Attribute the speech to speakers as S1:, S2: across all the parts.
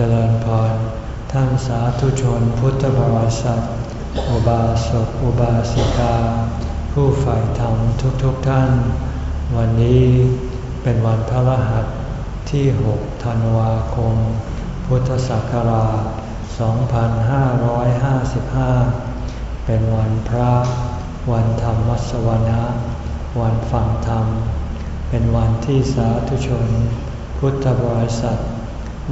S1: เจริญพรท่านสาธุชนพุทธบริษัท อุบาสกอุบาสิกา ผู้ใฝ่ธรรมทุกๆทท่าน วันนี้เป็นวันพระรหัสที่ 6 ธันวาคม พุทธศักราช 2555 เป็นวันพระ วันธรรมสวนะ วันฟังธรรม เป็นวันที่สาธุชน พุทธบริษัท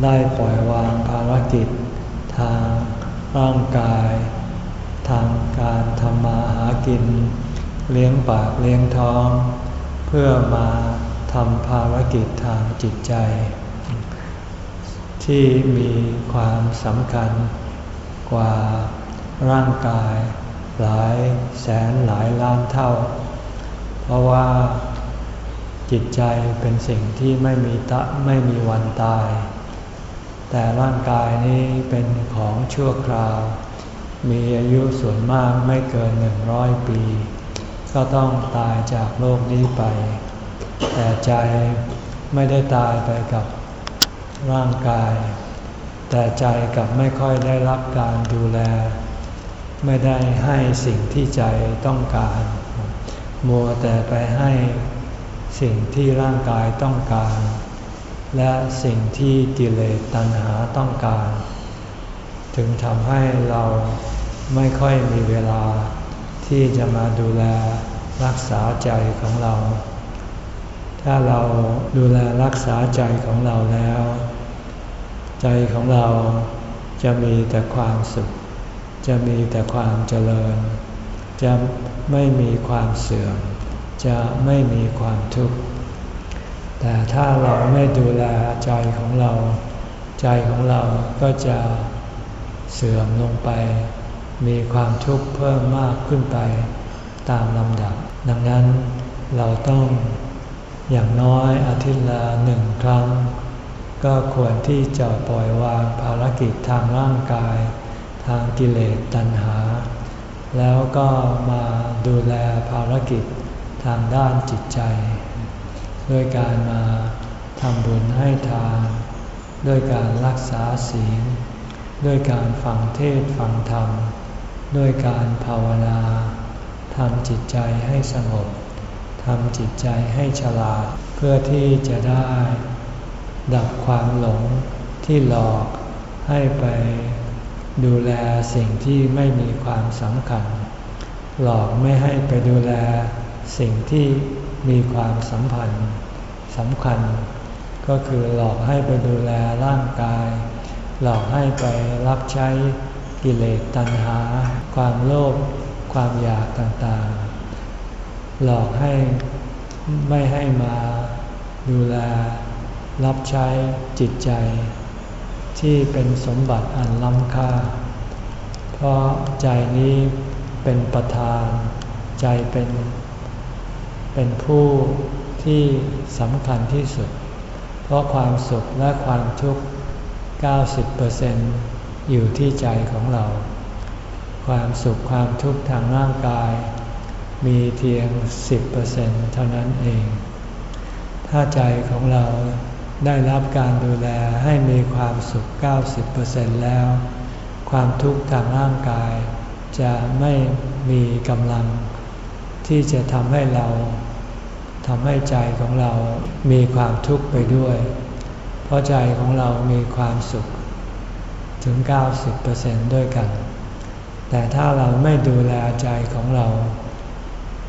S1: ได้ปล่อยวางภารกิจ ทางร่างกาย ทางการทำมาหากิน เลี้ยงปากเลี้ยงท้อง เพื่อมาทำภารกิจทางจิตใจ ที่มีความสำคัญกว่าร่างกายหลายแสนหลายล้านเท่า เพราะว่าจิตใจเป็นสิ่งที่ไม่มีตะไม่มีวันตาย แต่ร่างกายนี้เป็นของชั่วคราว มีอายุส่วนมากไม่เกินหนึ่งร้อยปี ก็ต้องตายจากโลกนี้ไป แต่ใจไม่ได้ตายไปกับร่างกาย แต่ใจกับไม่ค่อยได้รับการดูแล ไม่ได้ให้สิ่งที่ใจต้องการ มัวแต่ไปให้สิ่งที่ร่างกายต้องการ และสิ่งที่กิเลสตัณหาต้องการ ถึงทำให้เราไม่ค่อยมีเวลาที่จะมาดูแลรักษาใจของเรา ถ้าเราดูแลรักษาใจของเราแล้ว ใจของเราจะมีแต่ความสุข จะมีแต่ความเจริญ จะไม่มีความเสื่อม จะไม่มีความทุกข์ แต่ถ้าเราไม่ดูแลใจของเรา ใจของเราก็จะเสื่อมลงไป มีความทุกข์เพิ่มมากขึ้นไปตามลำดับ ดังนั้นเราต้องอย่างน้อยอาทิตย์ละหนึ่งครั้ง ก็ควรที่จะปล่อยวางภารกิจทางร่างกาย ทางกิเลสตัณหา แล้วก็มาดูแลภารกิจทางด้านจิตใจ ด้วยการมาทำบุญให้ทาน ด้วยการรักษาศีล ด้วยการฟังเทศฟังธรรม ด้วยการภาวนาทำจิตใจให้สงบทำจิตใจให้ฉลาด เพื่อที่จะได้ ดับความหลงที่หลอกให้ไปดูแลสิ่งที่ไม่มีความสำคัญ หลอกไม่ให้ไปดูแลสิ่งที่ มีความสัมพันธ์สำคัญ ก็คือหลอกให้ไปดูแลร่างกาย หลอกให้ไปรับใช้กิเลสตัณหา ความโลภความอยากต่างๆ หลอกให้ไม่ให้มาดูแลรับใช้จิตใจ ที่เป็นสมบัติอันล้ำค่า เพราะใจนี้เป็นประธาน ใจเป็น เป็นผู้ที่สำคัญที่สุด เพราะความสุขและความทุกข์ 90%อยู่ที่ใจของเรา ความสุขความทุกข์ทางร่างกาย มีเพียง 10%เท่านั้นเอง ถ้าใจของเราได้รับการดูแลให้มีความสุข 90%แล้ว ความทุกข์ทางร่างกาย จะไม่มีกำลัง ที่จะทำให้เรา ทำให้ใจของเรามีความทุกข์ไปด้วย เพราะใจของเรามีความสุขถึง 90%ด้วยกัน แต่ถ้าเราไม่ดูแลใจของเรา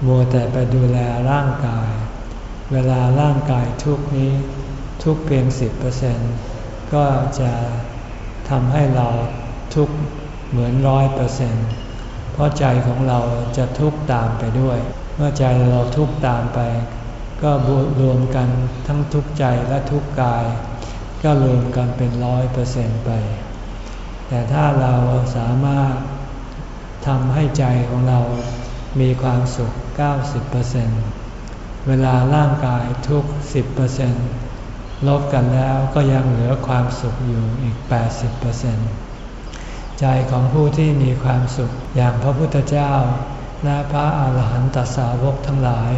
S1: มัวแต่ไปดูแลร่างกาย เวลาร่างกายทุกนี้ ทุกเพียง 10%ก็จะทำให้เราทุกเหมือนร้อยเปอร์เซ็นต์เพราะใจของเราจะทุกข์ตามไปด้วย เมื่อใจเราทุกข์ตามไป ก็รวมกันทั้งทุกใจและทุกกาย ก็รวมกันเป็นร้อยเปอร์เซนต์ไป แต่ถ้าเราสามารถทำให้ใจของเรามีความสุข 90%เวลาร่างกายทุก 10%ลบกันแล้วก็ยังเหลือความสุขอยู่อีก 80%ใจของผู้ที่มีความสุขอย่างพระพุทธเจ้าและพระอาหารหันตสาวกทั้งหลาย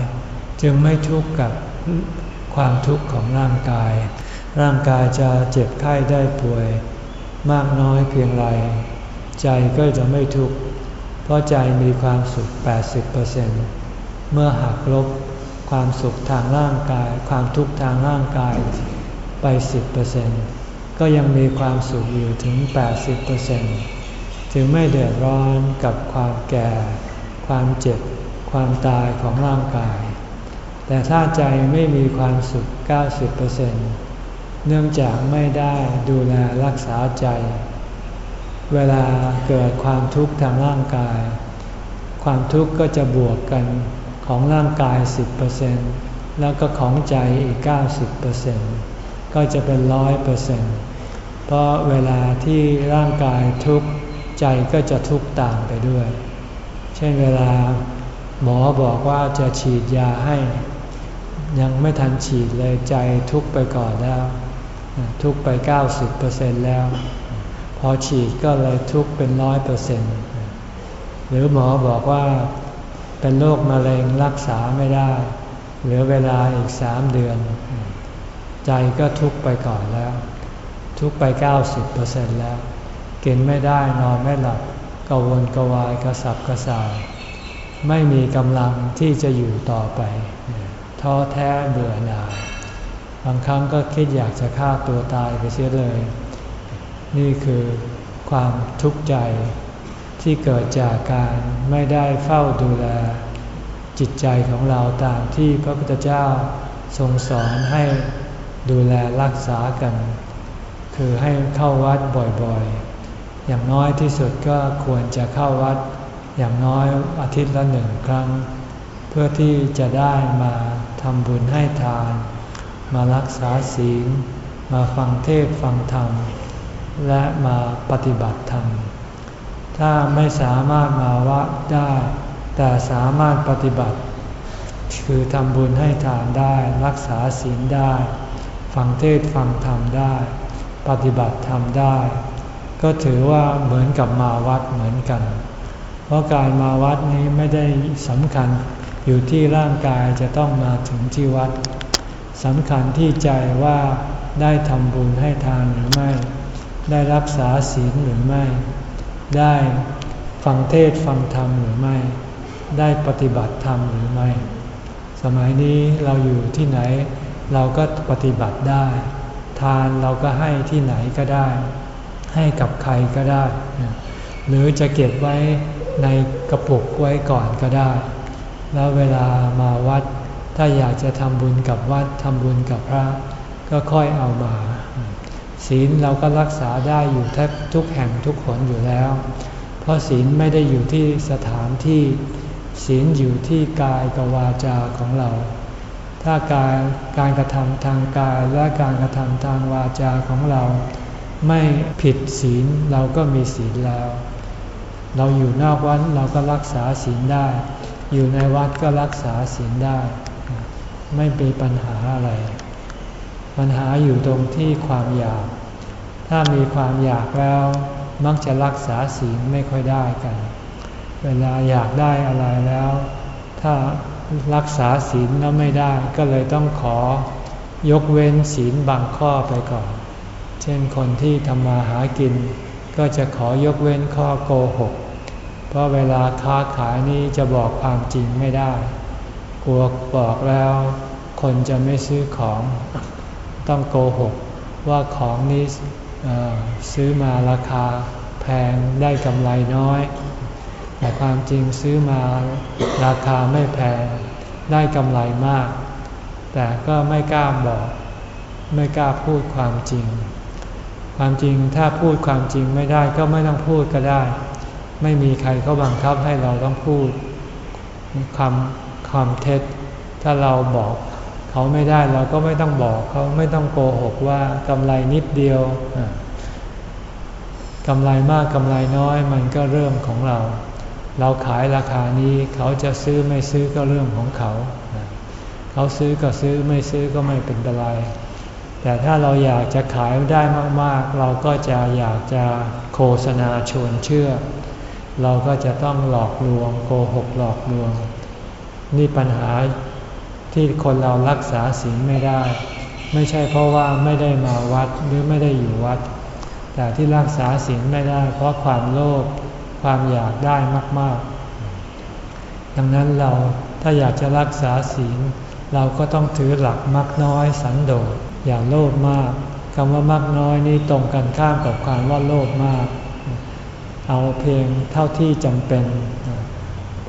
S1: จึงไม่ทุกข์กับความทุกข์ของร่างกาย ร่างกายจะเจ็บไข้ได้ป่วย มากน้อยเพียงไร ใจก็จะไม่ทุกข์ เพราะใจมีความสุข 80%เมื่อหักลบความสุขทางร่างกาย ความทุกข์ทางร่างกายไป 10%ก็ยังมีความสุขอยู่ถึง 80%จึงไม่เดือดร้อนกับความแก่ ความเจ็บ ความตายของร่างกาย แต่ถ้าใจไม่มีความสุข 90%เนื่องจากไม่ได้ดูแลรักษาใจ เวลาเกิดความทุกข์ทางร่างกาย ความทุกข์ก็จะบวกกันของร่างกาย 10%แล้วก็ของใจอีก 90%ก็จะเป็นร้อยเปอร์เซ็นต์เพราะเวลาที่ร่างกายทุกข์ใจก็จะทุกข์ตามไปด้วย เช่นเวลาหมอบอกว่าจะฉีดยาให้ ยังไม่ทันฉีดเลยใจทุกไปก่อนแล้ว ทุกข์ไป 90%แล้ว พอฉีดก็เลยทุกเป็นร้อยเปอร์เซ็นต์หรือหมอบอกว่าเป็นโรคมะเร็งรักษาไม่ได้ เหลือเวลาอีกสามเดือน ใจก็ทุกไปก่อนแล้ว ทุกไป 90%แล้ว กินไม่ได้นอนไม่หลับกวนกวายกระสับกระส่าย ไม่มีกำลังที่จะอยู่ต่อไป ท้อแท้เบื่อหน่าย บางครั้งก็คิดอยากจะฆ่าตัวตายไปเสียเลย นี่คือความทุกข์ใจที่เกิดจากการไม่ได้เฝ้าดูแล จิตใจของเราตามที่พระพุทธเจ้าทรงสอนให้ดูแลรักษากัน คือให้เข้าวัดบ่อยๆ อย่างน้อยที่สุดก็ควรจะเข้าวัดอย่างน้อยอาทิตย์ละหนึ่งครั้ง เพื่อที่จะได้มาทำบุญให้ทาน มารักษาศีล มาฟังเทศฟังธรรม และมาปฏิบัติธรรม ถ้าไม่สามารถมาวัดได้ แต่สามารถปฏิบัติ คือทำบุญให้ทานได้รักษาศีลได้ ฟังเทศฟังธรรมได้ ปฏิบัติธรรมได้ ก็ถือว่าเหมือนกับมาวัดเหมือนกัน เพราะการมาวัดนี้ไม่ได้สำคัญ อยู่ที่ร่างกายจะต้องมาถึงที่วัดสำคัญที่ใจว่าได้ทำบุญให้ทานหรือไม่ ได้รักษาศีลหรือไม่ ได้ฟังเทศฟังธรรมหรือไม่ ได้ปฏิบัติธรรมหรือไม่ สมัยนี้เราอยู่ที่ไหน เราก็ปฏิบัติได้ ทานเราก็ให้ที่ไหนก็ได้ ให้กับใครก็ได้ หรือจะเก็บไว้ในกระปุกไว้ก่อนก็ได้ แล้วเวลามาวัด ถ้าอยากจะทำบุญกับวัดทำบุญกับพระ ก็ค่อยเอามา ศีลเราก็รักษาได้อยู่แทบทุกแห่งทุกคนอยู่แล้ว เพราะศีลไม่ได้อยู่ที่สถานที่ ศีลอยู่ที่กายกับวาจาของเรา ถ้ากายการกระทำทางกายและการกระทำทางวาจาของเรา ไม่ผิดศีลเราก็มีศีลแล้ว เราอยู่นอกวัดเราก็รักษาศีลได้ อยู่ในวัดก็รักษาศีลได้ ไม่เป็นปัญหาอะไร ปัญหาอยู่ตรงที่ความอยาก ถ้ามีความอยากแล้วมักจะรักษาศีลไม่ค่อยได้กัน เวลาอยากได้อะไรแล้ว ถ้ารักษาศีลแล้วไม่ได้ก็เลยต้องขอยกเว้นศีลบางข้อไปก่อน เช่นคนที่ทำมาหากิน ก็จะขอยกเว้นข้อโกหก เพราะเวลาค้าขายนี้จะบอกความจริงไม่ได้ กลัวบอกแล้วคนจะไม่ซื้อของ ต้องโกหกว่าของนี้ซื้อมาราคาแพงได้กำไรน้อย แต่ความจริงซื้อมาราคาไม่แพงได้กำไรมาก แต่ก็ไม่กล้าบอก ไม่กล้าพูดความจริง ความจริงถ้าพูดความจริงไม่ได้ก็ไม่ต้องพูดก็ได้ ไม่มีใครเขาบังคับให้เราต้องพูดคำคำเท็จ ถ้าเราบอกเขาไม่ได้เราก็ไม่ต้องบอกเขาไม่ต้องโกหกว่ากำไรนิดเดียวกำไรมากกำไรน้อยมันก็เรื่องของเรา เราขายราคานี้เขาจะซื้อไม่ซื้อก็เรื่องของเขา เขาซื้อก็ซื้อไม่ซื้อก็ไม่เป็นไร แต่ถ้าเราอยากจะขายได้มากๆ เราก็จะอยากจะโฆษณาชวนเชื่อ เราก็จะต้องหลอกลวงโกหกหลอกลวง นี่ปัญหาที่คนเรารักษาศีลไม่ได้ ไม่ใช่เพราะว่าไม่ได้มาวัดหรือไม่ได้อยู่วัด แต่ที่รักษาศีลไม่ได้ เพราะความโลภความอยากได้มาก ๆ ดังนั้นเราถ้าอยากจะรักษาศีล เราก็ต้องถือหลักมักน้อยสันโดษอย่าโลภมากคำว่ามักน้อยนี่ตรงกันข้ามกับความว่าโลภมาก เอาเพียงเท่าที่จำเป็น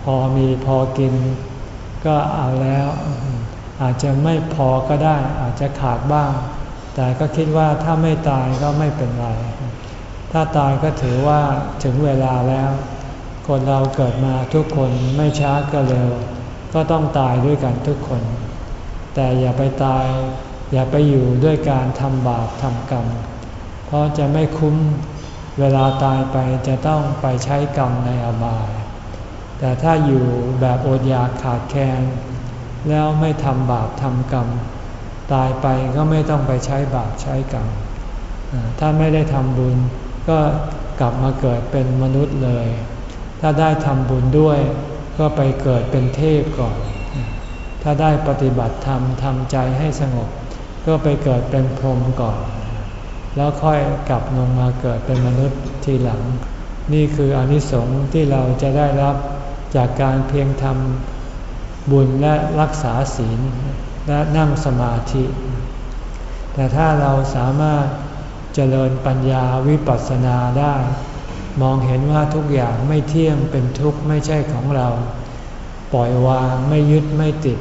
S1: พอมีพอกินก็เอาแล้ว อาจจะไม่พอก็ได้ อาจจะขาดบ้าง แต่ก็คิดว่าถ้าไม่ตายก็ไม่เป็นไร ถ้าตายก็ถือว่าถึงเวลาแล้ว คนเราเกิดมาทุกคนไม่ช้าก็เร็ว ก็ต้องตายด้วยกันทุกคน แต่อย่าไปตาย อย่าไปอยู่ด้วยการทำบาปทำกรรม เพราะจะไม่คุ้ม เวลาตายไปจะต้องไปใช้กรรมในอบาย แต่ถ้าอยู่แบบอดอยากขาดแคลนแล้วไม่ทำบาปทำกรรม ตายไปก็ไม่ต้องไปใช้บาปใช้กรรม ถ้าไม่ได้ทำบุญก็กลับมาเกิดเป็นมนุษย์เลย ถ้าได้ทำบุญด้วย ก็ไปเกิดเป็นเทพก่อน ถ้าได้ปฏิบัติธรรมทำใจให้สงบ ก็ไปเกิดเป็นพรหมก่อน แล้วค่อยกลับลงมาเกิดเป็นมนุษย์ทีหลัง นี่คืออนิสงส์ที่เราจะได้รับจากการเพียงทำบุญและรักษาศีลและนั่งสมาธิ แต่ถ้าเราสามารถเจริญปัญญาวิปัสสนาได้ มองเห็นว่าทุกอย่างไม่เที่ยงเป็นทุกข์ไม่ใช่ของเรา ปล่อยวางไม่ยึดไม่ติด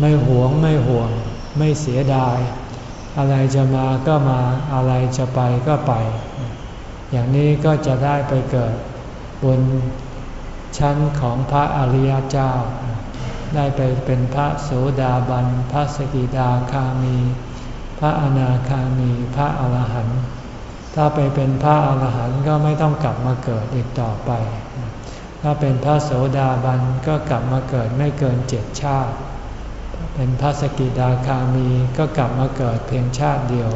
S1: ไม่หวงไม่ห่วง ไม่เสียดาย อะไรจะมาก็มาอะไรจะไปก็ไป อย่างนี้ก็จะได้ไปเกิดบนชั้นของพระอริยเจ้า ได้ไปเป็นพระโสดาบัน พระสกิดาคามี พระอนาคามี พระอรหันต์ ถ้าไปเป็นพระอรหันต์ก็ไม่ต้องกลับมาเกิดอีกต่อไป ถ้าเป็นพระโสดาบันก็กลับมาเกิดไม่เกินเจ็ดชาติ เป็นพระสกิดาคามีก็กลับมาเกิดเพียงชาติเดียว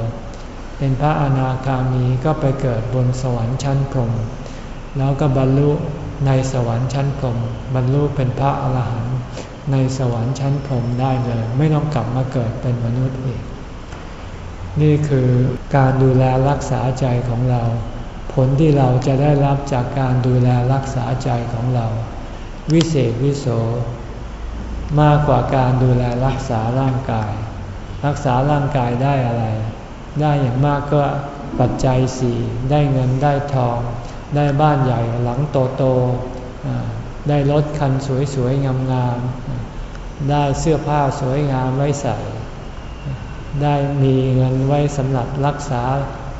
S1: เป็นพระอนาคามีก็ไปเกิดบนสวรรค์ชั้นพรหมแล้วก็บรรลุในสวรรค์ชั้นพรหมบรรลุเป็นพระอรหันต์ในสวรรค์ชั้นพรหมได้เลย ไม่ต้องกลับมาเกิดเป็นมนุษย์อีก นี่คือการดูแลรักษาใจของเรา ผลที่เราจะได้รับจากการดูแลรักษาใจของเรา วิเศษวิโส มากกว่าการดูแลรักษาร่างกาย รักษาร่างกายได้อะไร ได้อย่างมากก็ปัจจัยสี่ได้เงินได้ทอง ได้บ้านใหญ่หลังโตโตได้รถคันสวยๆงามๆได้เสื้อผ้าสวยงามไว้ใส่ ได้มีเงินไว้สำหรับรักษา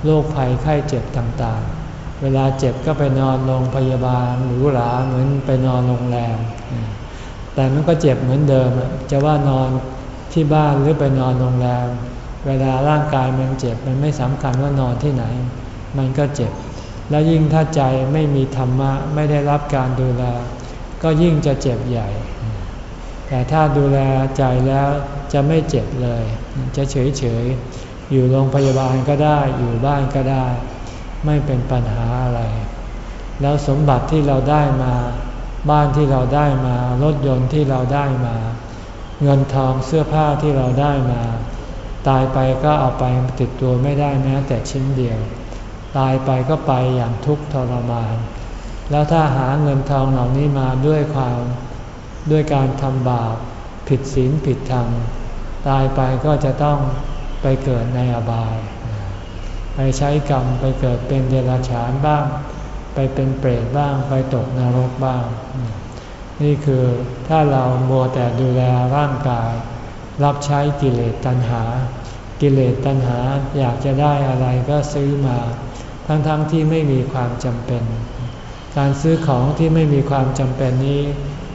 S1: โรคภัยไข้เจ็บต่างๆ เวลาเจ็บก็ไปนอนโรงพยาบาลหรูหราเหมือนไปนอนโรงแรม แต่มันก็เจ็บเหมือนเดิมจะว่านอนที่บ้านหรือไปนอนโรงแรม เวลาร่างกายมันเจ็บมันไม่สำคัญว่านอนที่ไหน มันก็เจ็บ แล้วยิ่งถ้าใจไม่มีธรรมะไม่ได้รับการดูแล ก็ยิ่งจะเจ็บใหญ่ แต่ถ้าดูแลใจแล้วจะไม่เจ็บเลย จะเฉยเฉยอยู่โรงพยาบาลก็ได้อยู่บ้านก็ได้ ไม่เป็นปัญหาอะไร แล้วสมบัติที่เราได้มา บ้านที่เราได้มารถยนต์ที่เราได้มา เงินทองเสื้อผ้าที่เราได้มา ตายไปก็เอาไปติดตัวไม่ได้แม้แต่ชิ้นเดียว ตายไปก็ไปอย่างทุกข์ทรมาน แล้วถ้าหาเงินทองเหล่านี้มาด้วยความด้วยการทำบาปผิดศีลผิดธรรม ตายไปก็จะต้องไปเกิดในอบาย ไปใช้กรรมไปเกิดเป็นเดรัจฉานบ้าง ไปเป็นเปรตบ้างไปตกนรกบ้าง นี่คือถ้าเราโมแต่ดูแลร่างกาย รับใช้กิเลสตัณหา กิเลสตัณหาอยากจะได้อะไรก็ซื้อมา ทั้งๆทที่ไม่มีความจำเป็น การซื้อของที่ไม่มีความจำเป็นนี้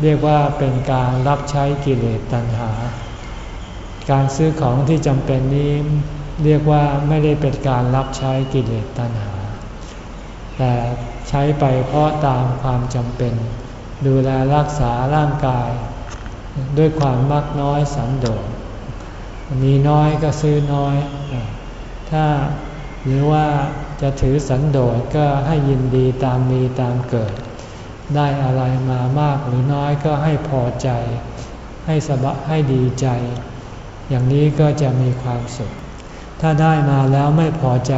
S1: เรียกว่าเป็นการรับใช้กิเลสตัณหา การซื้อของที่จำเป็นนี้ เรียกว่าไม่ได้เป็นการรับใช้กิเลสตัณหา แต่ใช้ไปเพราะตามความจำเป็น ดูแลรักษาร่างกาย ด้วยความมักน้อยสันโดษมีน้อยก็ซื้อน้อย ถ้าหรือว่าจะถือสันโดษก็ให้ยินดีตามมีตามเกิด ได้อะไรมามากหรือน้อยก็ให้พอใจ ให้สบะให้ดีใจ อย่างนี้ก็จะมีความสุข ถ้าได้มาแล้วไม่พอใจ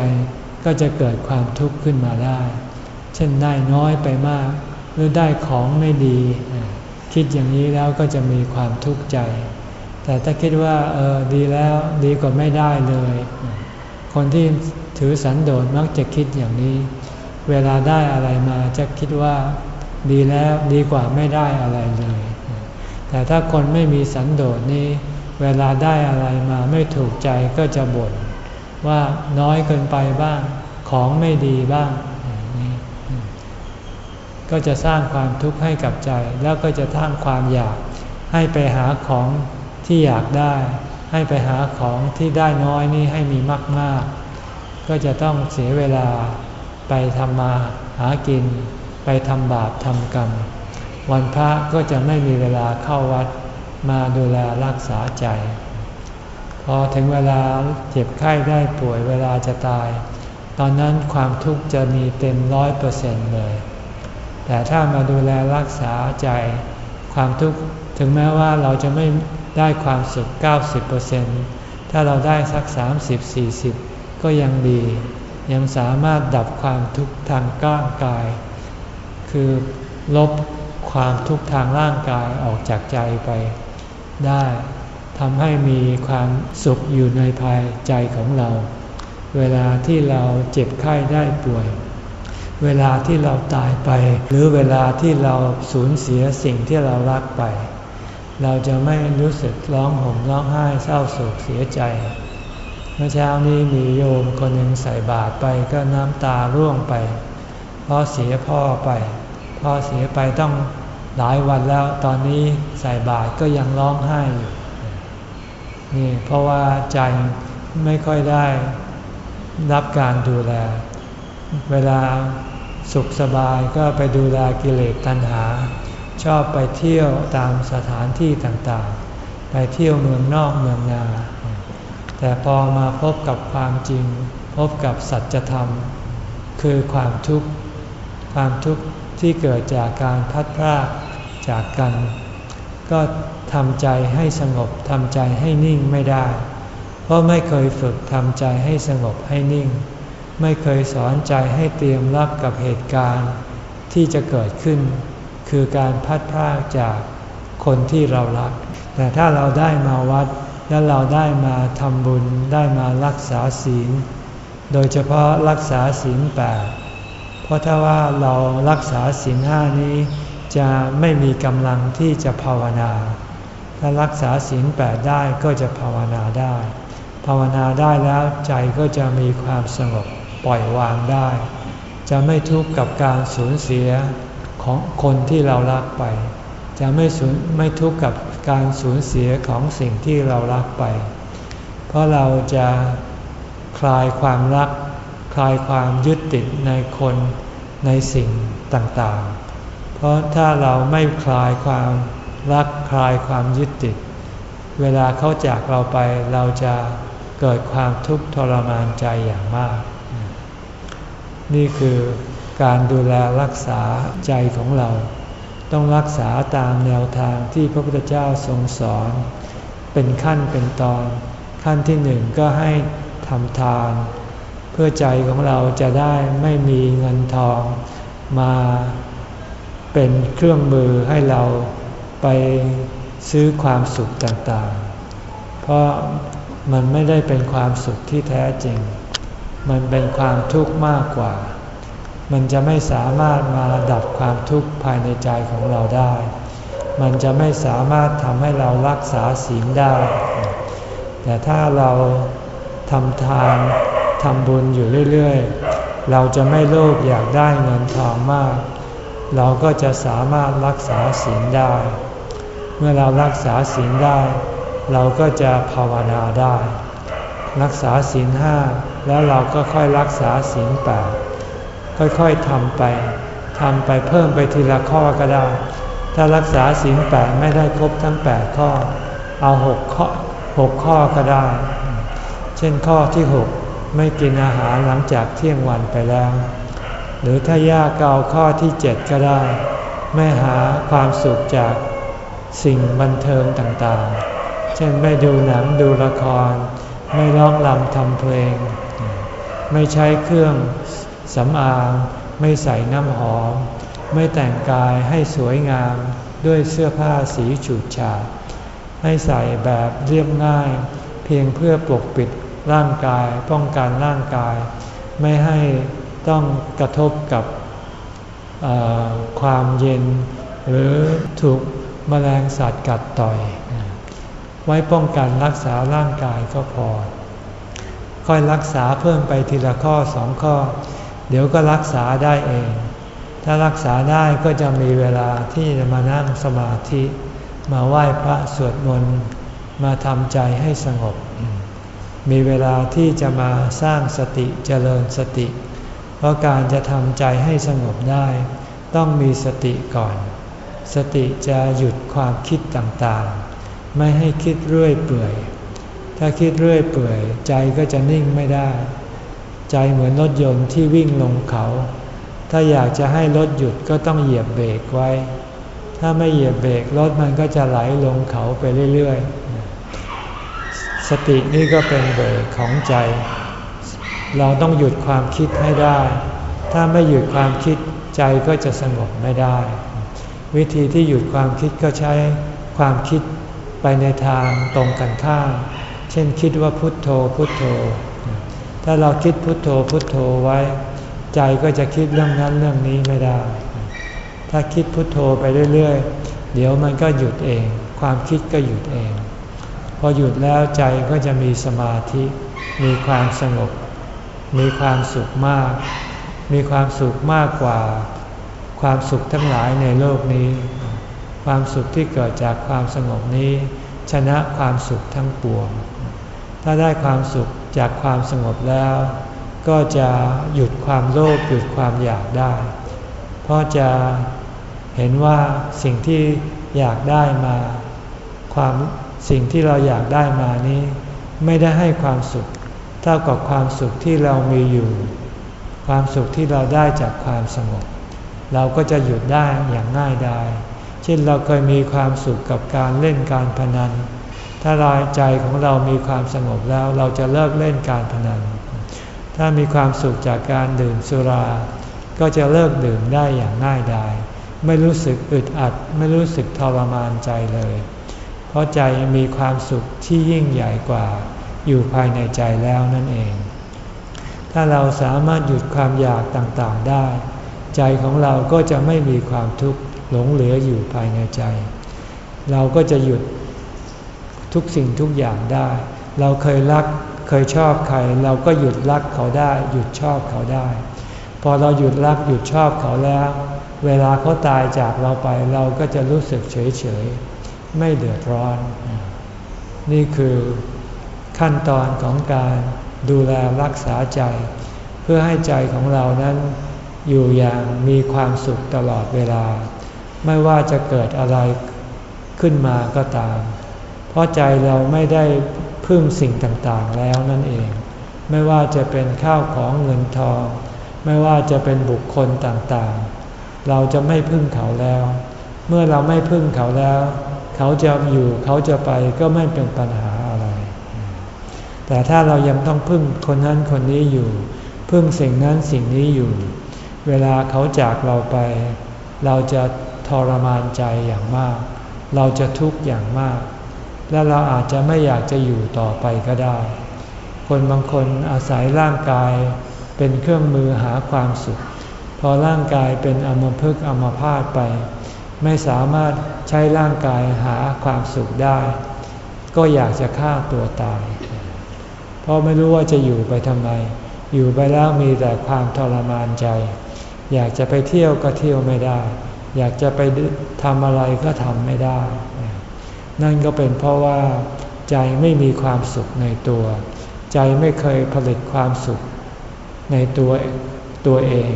S1: ก็จะเกิดความทุกข์ขึ้นมาได้ เช่นได้น้อยไปมาก หรือได้ของไม่ดี คิดอย่างนี้แล้วก็จะมีความทุกข์ใจ แต่ถ้าคิดว่าเออดีแล้วดีกว่าไม่ได้เลย คนที่ถือสันโดษมักจะคิดอย่างนี้ เวลาได้อะไรมาจะคิดว่าดีแล้วดีกว่าไม่ได้อะไรเลย แต่ถ้าคนไม่มีสันโดษนี้ เวลาได้อะไรมาไม่ถูกใจก็จะบน่น ว่าน้อยเกินไปบ้าง ของไม่ดีบ้าง ก็จะสร้างความทุกข์ให้กับใจ แล้วก็จะทั้งความอยากให้ไปหาของที่อยากได้ ให้ไปหาของที่ได้น้อยนี่ให้มีมาก ๆ ก็จะต้องเสียเวลาไปทำมาหากิน ไปทำบาปทำกรรม วันพระก็จะไม่มีเวลาเข้าวัดมาดูแลรักษาใจ พอถึงเวลาเจ็บไข้ได้ป่วยเวลาจะตาย ตอนนั้นความทุกข์จะมีเต็มร้อยเปอร์เซ็นต์เลย แต่ถ้ามาดูแลรักษาใจความทุกข์ถึงแม้ว่าเราจะไม่ได้ความสุข 90%ถ้าเราได้สัก 30-40 ก็ยังดี ยังสามารถดับความทุกข์ทางก้างกาย คือลบความทุกข์ทางร่างกายออกจากใจไปได้ ทำให้มีความสุขอยู่ในภายใจของเรา เวลาที่เราเจ็บไข้ได้ป่วย เวลาที่เราตายไป หรือเวลาที่เราสูญเสียสิ่งที่เรารักไป เราจะไม่รู้สึกร้องห่มร้องไห้เศร้าโศกเสียใจ เมื่อเช้านี้มีโยมคนหนึ่งใส่บาตรไปก็น้ำตาร่วงไปพ่อเสียพ่อไป พ่อเสียไปต้องหลายวันแล้วตอนนี้ใส่บาตรก็ยังร้องไห้อยู่ นี่เพราะว่าใจไม่ค่อยได้รับการดูแล เวลาสุขสบายก็ไปดูแลกิเลสตัณหา ชอบไปเที่ยวตามสถานที่ต่างๆ ไปเที่ยวเมืองนอกเมืองนา แต่พอมาพบกับความจริง พบกับสัจธรรม คือความทุกข์ ความทุกข์ที่เกิดจากการพัดพรากจากกัน ก็ ทำใจให้สงบทำใจให้นิ่งไม่ได้ เพราะไม่เคยฝึกทำใจให้สงบให้นิ่ง ไม่เคยสอนใจให้เตรียมรับกับเหตุการณ์ ที่จะเกิดขึ้น คือการพัดพรากจากคนที่เรารัก แต่ถ้าเราได้มาวัดแล้วเราได้มาทำบุญได้มารักษาศีล โดยเฉพาะรักษาศีลแปดเพราะถ้าว่าเรารักษาศีลห้านี้จะไม่มีกำลังที่จะภาวนา ถ้ารักษาศีลแปดได้ก็จะภาวนาได้ ภาวนาได้แล้วใจก็จะมีความสงบปล่อยวางได้ จะไม่ทุกข์กับการสูญเสียของคนที่เรารักไป จะไม่สูญไม่ทุกข์กับการสูญเสียของสิ่งที่เรารักไป เพราะเราจะคลายความรัก คลายความยึดติดในคนในสิ่งต่างๆ เพราะถ้าเราไม่คลายความ รักคลายความยึดติด เวลาเขาจากเราไปเราจะเกิดความทุกข์ทรมานใจอย่างมาก นี่คือการดูแลรักษาใจของเรา ต้องรักษาตามแนวทางที่พระพุทธเจ้าทรงสอน เป็นขั้นเป็นตอน ขั้นที่หนึ่งก็ให้ทำทาน เพื่อใจของเราจะได้ไม่มีเงินทองมาเป็นเครื่องมือให้เรา ไปซื้อความสุขต่างๆ เพราะมันไม่ได้เป็นความสุขที่แท้จริง มันเป็นความทุกข์มากกว่า มันจะไม่สามารถมาดับความทุกข์ภายในใจของเราได้ มันจะไม่สามารถทำให้เรารักษาศีลได้ แต่ถ้าเราทำทานทำบุญอยู่เรื่อยๆ เราจะไม่โลภอยากได้เงินทองมาก เราก็จะสามารถรักษาศีลได้ เมื่อเรารักษาศีลได้ เราก็จะภาวนาได้ รักษาศีลห้าแล้วเราก็ค่อยรักษาศีลแปดค่อยๆทำไปทำไปเพิ่มไปทีละข้อก็ได้ ถ้ารักษาศีลแปดไม่ได้ครบทั้งแปดข้อ เอาหกข้อหกข้อก็ได้ เช่นข้อที่หกไม่กินอาหารหลังจากเที่ยงวันไปแล้ว หรือถ้ายากเกาข้อที่เจ็ดก็ได้ ไม่หาความสุขจาก สิ่งบันเทิงต่างๆ เช่นไม่ดูหนังดูละคร ไม่ร้องรำทำเพลง ไม่ใช้เครื่องสำอาง ไม่ใส่น้ำหอม ไม่แต่งกายให้สวยงามด้วยเสื้อผ้าสีฉูดฉาดให้ใส่แบบเรียบง่าย เพียงเพื่อปกปิดร่างกายป้องกันร่างกาย ไม่ให้ต้องกระทบกับความเย็น หรือถูก มแมลงสัตว์กัดต่อย ไว้ป้องกันรักษาร่างกายก็พอ ค่อยรักษาเพิ่มไปทีละข้อสองข้อ เดี๋ยวก็รักษาได้เอง ถ้ารักษาได้ก็จะมีเวลาที่จะมานั่งสมาธิ มาไหว้พระสวดมนต์มาทำใจให้สงบ มีเวลาที่จะมาสร้างสติเจริญสติ เพราะการจะทำใจให้สงบได้ ต้องมีสติก่อน สติจะหยุดความคิดต่างๆ ไม่ให้คิดเรื่อยเปื่อย ถ้าคิดเรื่อยเปื่อย ใจก็จะนิ่งไม่ได้ ใจเหมือนรถยนต์ที่วิ่งลงเขา ถ้าอยากจะให้รถหยุดก็ต้องเหยียบเบรกไว้ ถ้าไม่เหยียบเบรกรถมันก็จะไหลลงเขาไปเรื่อยๆ สตินี่ก็เป็นเบรกของใจ เราต้องหยุดความคิดให้ได้ ถ้าไม่หยุดความคิดใจก็จะสงบไม่ได้ วิธีที่หยุดความคิดก็ใช้ความคิดไปในทางตรงกันข้าม เช่นคิดว่าพุทโธพุทโธ ถ้าเราคิดพุทโธพุทโธไว้ ใจก็จะคิดเรื่องนั้นเรื่องนี้ไม่ได้ ถ้าคิดพุทโธไปเรื่อยๆ เดี๋ยวมันก็หยุดเอง ความคิดก็หยุดเอง พอหยุดแล้วใจก็จะมีสมาธิ มีความสงบ มีความสุขมาก มีความสุขมากกว่า ความสุขทั้งหลายในโลกนี้ ความสุขที่เกิดจากความสงบนี้ ชนะความสุขทั้งปวง ถ้าได้ความสุขจากความสงบแล้ว ก็จะหยุดความโลภหยุดความอยากได้ เพราะจะเห็นว่าสิ่งที่อยากได้มา ความสิ่งที่เราอยากได้มานี้ ไม่ได้ให้ความสุข เท่ากับความสุขที่เรามีอยู่ ความสุขที่เราได้จากความสงบ เราก็จะหยุดได้อย่างง่ายดาย เช่นเราเคยมีความสุขกับการเล่นการพนัน ถ้าเราใจของเรามีความสงบแล้วเราจะเลิกเล่นการพนัน ถ้ามีความสุขจากการดื่มสุรา ก็จะเลิกดื่มได้อย่างง่ายดาย ไม่รู้สึกอึดอัด ไม่รู้สึกทรมานใจเลย เพราะใจมีความสุขที่ยิ่งใหญ่กว่า อยู่ภายในใจแล้วนั่นเอง ถ้าเราสามารถหยุดความอยากต่างๆได้ ใจของเราก็จะไม่มีความทุกข์หลงเหลืออยู่ภายในใจ เราก็จะหยุดทุกสิ่งทุกอย่างได้ เราเคยรักเคยชอบใคร เราก็หยุดรักเขาได้ หยุดชอบเขาได้ พอเราหยุดรักหยุดชอบเขาแล้ว เวลาเขาตายจากเราไปเราก็จะรู้สึกเฉยเฉยไม่เดือดร้อน นี่คือขั้นตอนของการดูแลรักษาใจ เพื่อให้ใจของเรานั้น อยู่อย่างมีความสุขตลอดเวลา ไม่ว่าจะเกิดอะไรขึ้นมาก็ตาม เพราะใจเราไม่ได้พึ่งสิ่งต่างๆแล้วนั่นเอง ไม่ว่าจะเป็นข้าวของเงินทอง ไม่ว่าจะเป็นบุคคลต่างๆ เราจะไม่พึ่งเขาแล้ว เมื่อเราไม่พึ่งเขาแล้ว เขาจะอยู่เขาจะไปก็ไม่เป็นปัญหาอะไร แต่ถ้าเรายังต้องพึ่งคนนั้นคนนี้อยู่ พึ่งสิ่งนั้นสิ่งนี้อยู่ เวลาเขาจากเราไป เราจะทรมานใจอย่างมาก เราจะทุกข์อย่างมาก และเราอาจจะไม่อยากจะอยู่ต่อไปก็ได้ คนบางคนอาศัยร่างกายเป็นเครื่องมือหาความสุข พอร่างกายเป็นอมพึกอมพาตไป ไม่สามารถใช้ร่างกายหาความสุขได้ ก็อยากจะฆ่าตัวตาย เพราะไม่รู้ว่าจะอยู่ไปทำไม อยู่ไปแล้วมีแต่ความทรมานใจ อยากจะไปเที่ยวก็เที่ยวไม่ได้ อยากจะไปทำอะไรก็ทำไม่ได้ นั่นก็เป็นเพราะว่า ใจไม่มีความสุขในตัว ใจไม่เคยผลิตความสุขในตัวตัวเอง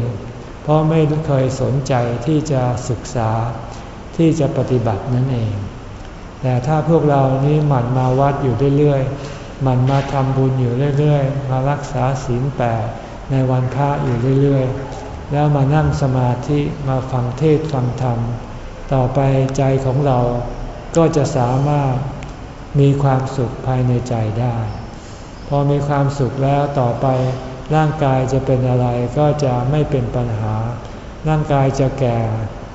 S1: เพราะไม่เคยสนใจที่จะศึกษาที่จะปฏิบัตินั่นเอง แต่ถ้าพวกเรานี้หมั่นมาวัดอยู่เรื่อยๆ หมั่นมาทำบุญอยู่เรื่อยๆ มารักษาศีลแปดในวันพระอยู่เรื่อยๆ แล้วมานั่งสมาธิมาฟังเทศฟังธรรม ต่อไปใจของเราก็จะสามารถมีความสุขภายในใจได้ พอมีความสุขแล้วต่อไปร่างกายจะเป็นอะไรก็จะไม่เป็นปัญหา ร่างกายจะแก่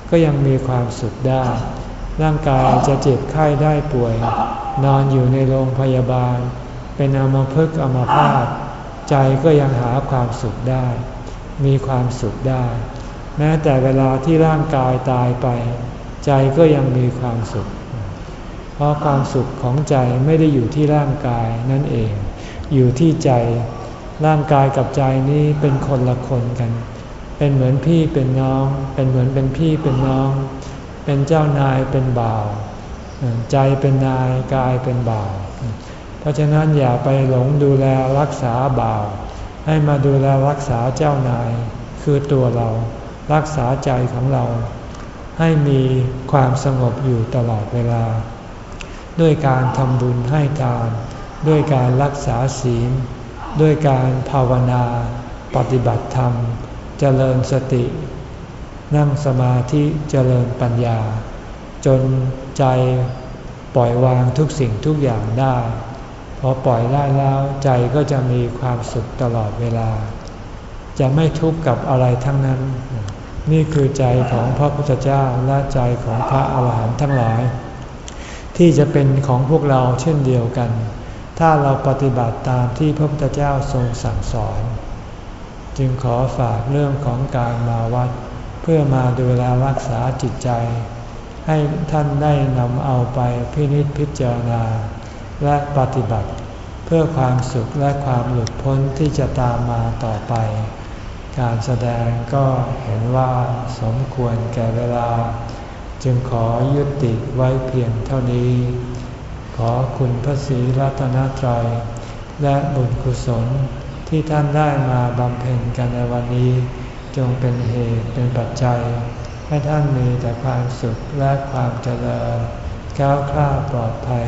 S1: ก็ยังมีความสุขได้ ร่างกายจะเจ็บไข้ได้ป่วย นอนอยู่ในโรงพยาบาล เป็นอมภพอมภาพใจก็ยังหาความสุขได้ มีความสุขได้ แม้แต่เวลาที่ร่างกายตายไป ใจก็ยังมีความสุข เพราะความสุขของใจไม่ได้อยู่ที่ร่างกายนั่นเอง อยู่ที่ใจ ร่างกายกับใจนี้เป็นคนละคนกัน เป็นเหมือนพี่เป็นน้อง เป็นเหมือนเป็นพี่เป็นน้อง เป็นเจ้านายเป็นบ่าว ใจเป็นนายกายเป็นบ่าว เพราะฉะนั้นอย่าไปหลงดูแลรักษาบ่าว ให้มาดูแลรักษาเจ้านาย คือตัวเรา รักษาใจของเรา ให้มีความสงบอยู่ตลอดเวลา ด้วยการทำบุญให้ทาน ด้วยการรักษาศีล ด้วยการภาวนา ปฏิบัติธรรม เจริญสติ นั่งสมาธิเจริญปัญญา จนใจปล่อยวางทุกสิ่งทุกอย่างได้ พอปล่อยได้แล้วใจก็จะมีความสุขตลอดเวลา จะไม่ทุกข์กับอะไรทั้งนั้น นี่คือใจของพระพุทธเจ้าและใจของพระอาหารหันต์ทั้งหลาย ที่จะเป็นของพวกเราเช่นเดียวกัน ถ้าเราปฏิบัติตามที่พระพุทธเจ้าทรงสั่งสอน จึงขอฝากเรื่องของการมาวัด เพื่อมาดูแลรักษาจิตใจ ให้ท่านได้นำเอาไปพินิจพิจารณา และปฏิบัติ เพื่อความสุขและความหลุดพ้นที่จะตามมาต่อไป การแสดงก็เห็นว่าสมควรแก่เวลา จึงขอยุติไว้เพียงเท่านี้ ขอคุณพระศรีรัตนตรัย และบุญกุศลที่ท่านได้มาบำเพ็ญกันในวันนี้ จงเป็นเหตุเป็นปัจจัย ให้ท่านมีแต่ความสุขและความเจริญก้าวข้าปลอดภัย